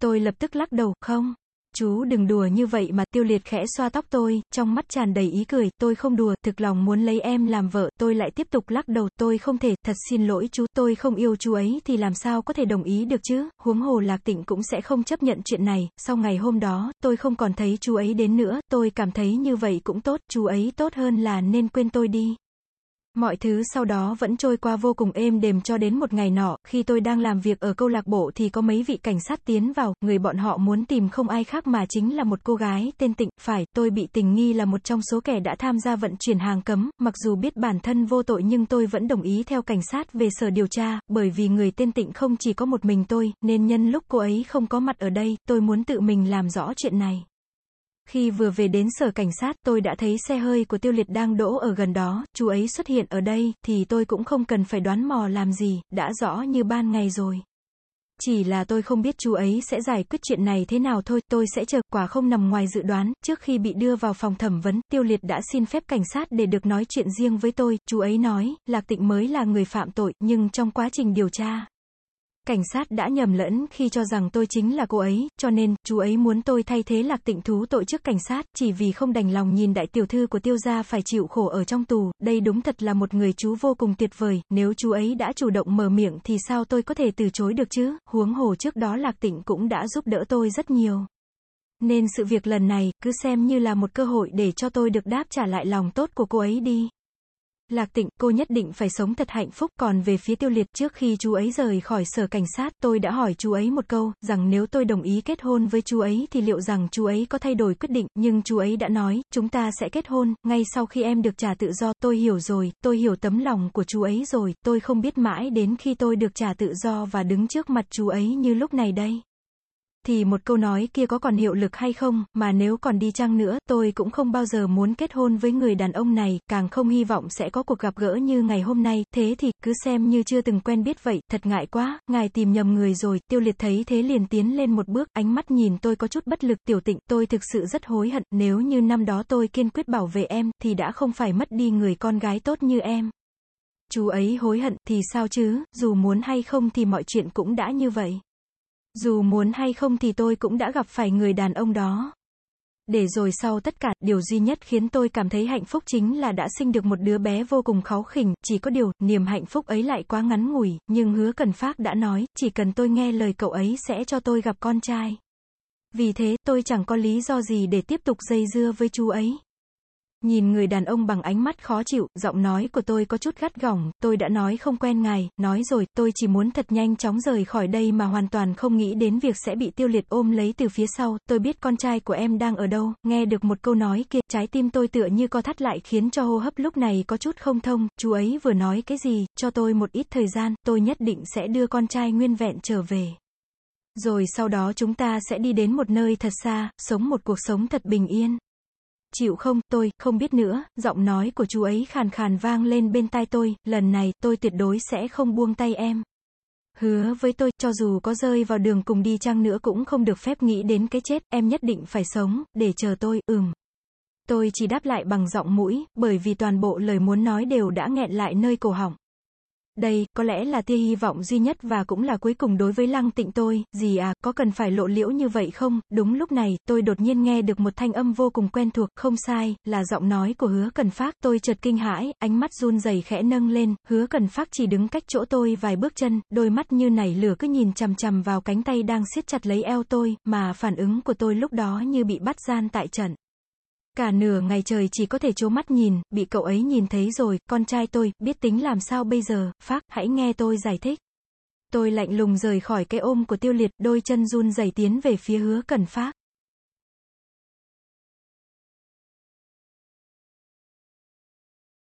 tôi lập tức lắc đầu, không. Chú đừng đùa như vậy mà tiêu liệt khẽ xoa tóc tôi, trong mắt tràn đầy ý cười, tôi không đùa, thực lòng muốn lấy em làm vợ, tôi lại tiếp tục lắc đầu, tôi không thể, thật xin lỗi chú, tôi không yêu chú ấy thì làm sao có thể đồng ý được chứ, huống hồ lạc tịnh cũng sẽ không chấp nhận chuyện này, sau ngày hôm đó, tôi không còn thấy chú ấy đến nữa, tôi cảm thấy như vậy cũng tốt, chú ấy tốt hơn là nên quên tôi đi. Mọi thứ sau đó vẫn trôi qua vô cùng êm đềm cho đến một ngày nọ, khi tôi đang làm việc ở câu lạc bộ thì có mấy vị cảnh sát tiến vào, người bọn họ muốn tìm không ai khác mà chính là một cô gái tên Tịnh, phải, tôi bị tình nghi là một trong số kẻ đã tham gia vận chuyển hàng cấm, mặc dù biết bản thân vô tội nhưng tôi vẫn đồng ý theo cảnh sát về sở điều tra, bởi vì người tên Tịnh không chỉ có một mình tôi, nên nhân lúc cô ấy không có mặt ở đây, tôi muốn tự mình làm rõ chuyện này. Khi vừa về đến sở cảnh sát, tôi đã thấy xe hơi của tiêu liệt đang đỗ ở gần đó, chú ấy xuất hiện ở đây, thì tôi cũng không cần phải đoán mò làm gì, đã rõ như ban ngày rồi. Chỉ là tôi không biết chú ấy sẽ giải quyết chuyện này thế nào thôi, tôi sẽ chờ, quả không nằm ngoài dự đoán, trước khi bị đưa vào phòng thẩm vấn, tiêu liệt đã xin phép cảnh sát để được nói chuyện riêng với tôi, chú ấy nói, Lạc Tịnh mới là người phạm tội, nhưng trong quá trình điều tra, Cảnh sát đã nhầm lẫn khi cho rằng tôi chính là cô ấy, cho nên, chú ấy muốn tôi thay thế lạc tịnh thú tội trước cảnh sát, chỉ vì không đành lòng nhìn đại tiểu thư của tiêu gia phải chịu khổ ở trong tù, đây đúng thật là một người chú vô cùng tuyệt vời, nếu chú ấy đã chủ động mở miệng thì sao tôi có thể từ chối được chứ, huống hồ trước đó lạc tịnh cũng đã giúp đỡ tôi rất nhiều. Nên sự việc lần này, cứ xem như là một cơ hội để cho tôi được đáp trả lại lòng tốt của cô ấy đi. Lạc tịnh, cô nhất định phải sống thật hạnh phúc, còn về phía tiêu liệt, trước khi chú ấy rời khỏi sở cảnh sát, tôi đã hỏi chú ấy một câu, rằng nếu tôi đồng ý kết hôn với chú ấy thì liệu rằng chú ấy có thay đổi quyết định, nhưng chú ấy đã nói, chúng ta sẽ kết hôn, ngay sau khi em được trả tự do, tôi hiểu rồi, tôi hiểu tấm lòng của chú ấy rồi, tôi không biết mãi đến khi tôi được trả tự do và đứng trước mặt chú ấy như lúc này đây thì một câu nói kia có còn hiệu lực hay không, mà nếu còn đi chăng nữa, tôi cũng không bao giờ muốn kết hôn với người đàn ông này, càng không hy vọng sẽ có cuộc gặp gỡ như ngày hôm nay, thế thì, cứ xem như chưa từng quen biết vậy, thật ngại quá, ngài tìm nhầm người rồi, tiêu liệt thấy thế liền tiến lên một bước, ánh mắt nhìn tôi có chút bất lực, tiểu tịnh, tôi thực sự rất hối hận, nếu như năm đó tôi kiên quyết bảo vệ em, thì đã không phải mất đi người con gái tốt như em. Chú ấy hối hận, thì sao chứ, dù muốn hay không thì mọi chuyện cũng đã như vậy. Dù muốn hay không thì tôi cũng đã gặp phải người đàn ông đó. Để rồi sau tất cả, điều duy nhất khiến tôi cảm thấy hạnh phúc chính là đã sinh được một đứa bé vô cùng kháu khỉnh, chỉ có điều, niềm hạnh phúc ấy lại quá ngắn ngủi, nhưng hứa cần phát đã nói, chỉ cần tôi nghe lời cậu ấy sẽ cho tôi gặp con trai. Vì thế, tôi chẳng có lý do gì để tiếp tục dây dưa với chú ấy. Nhìn người đàn ông bằng ánh mắt khó chịu, giọng nói của tôi có chút gắt gỏng, tôi đã nói không quen ngài, nói rồi, tôi chỉ muốn thật nhanh chóng rời khỏi đây mà hoàn toàn không nghĩ đến việc sẽ bị tiêu liệt ôm lấy từ phía sau, tôi biết con trai của em đang ở đâu, nghe được một câu nói kia, trái tim tôi tựa như co thắt lại khiến cho hô hấp lúc này có chút không thông, chú ấy vừa nói cái gì, cho tôi một ít thời gian, tôi nhất định sẽ đưa con trai nguyên vẹn trở về. Rồi sau đó chúng ta sẽ đi đến một nơi thật xa, sống một cuộc sống thật bình yên. Chịu không, tôi, không biết nữa, giọng nói của chú ấy khàn khàn vang lên bên tai tôi, lần này, tôi tuyệt đối sẽ không buông tay em. Hứa với tôi, cho dù có rơi vào đường cùng đi chăng nữa cũng không được phép nghĩ đến cái chết, em nhất định phải sống, để chờ tôi, ừm. Tôi chỉ đáp lại bằng giọng mũi, bởi vì toàn bộ lời muốn nói đều đã nghẹn lại nơi cổ họng. Đây, có lẽ là tia hy vọng duy nhất và cũng là cuối cùng đối với lăng tịnh tôi, gì à, có cần phải lộ liễu như vậy không? Đúng lúc này, tôi đột nhiên nghe được một thanh âm vô cùng quen thuộc, không sai, là giọng nói của hứa cần phát, tôi chợt kinh hãi, ánh mắt run rẩy khẽ nâng lên, hứa cần phát chỉ đứng cách chỗ tôi vài bước chân, đôi mắt như nảy lửa cứ nhìn chằm chằm vào cánh tay đang siết chặt lấy eo tôi, mà phản ứng của tôi lúc đó như bị bắt gian tại trận. Cả nửa ngày trời chỉ có thể chố mắt nhìn, bị cậu ấy nhìn thấy rồi, con trai tôi, biết tính làm sao bây giờ, phát, hãy nghe tôi giải thích. Tôi lạnh lùng rời khỏi cái ôm của tiêu liệt, đôi chân run rẩy tiến về phía hứa cần phát.